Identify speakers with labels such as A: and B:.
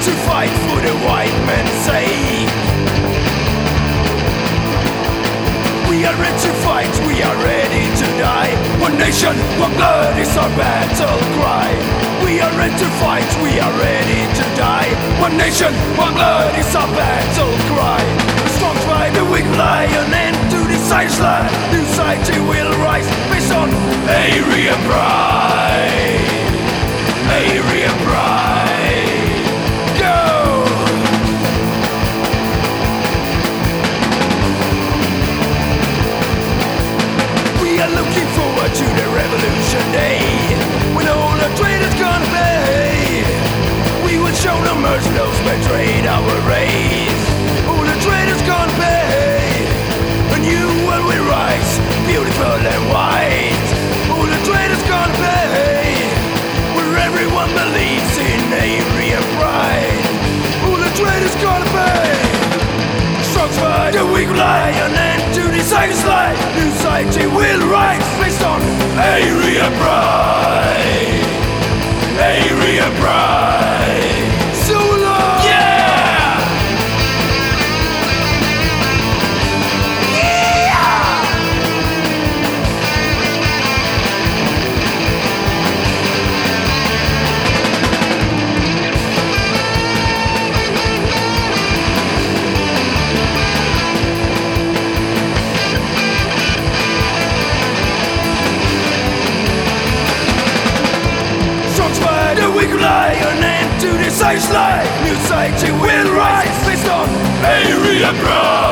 A: to fight for the white man's sake. We are ready to fight, we are ready to die. One nation, one blood is our battle cry. We are ready to fight, we are ready to die. One nation, one blood is our battle cry. Strong by the weak lion and to the side slide. New society will rise based on Aryan pride. Looking forward to the revolution day when all the traitors pay. We will show no mercy those betrayed our. All the traitors pay. A new beautiful and white. All the traitors pay. Where everyone believes in Aryan pride. All the traitors pay. Strong by the weak lion and to the society will rise based on Aryan pride. Aryan pride the science light New society will rise based on Aryan pride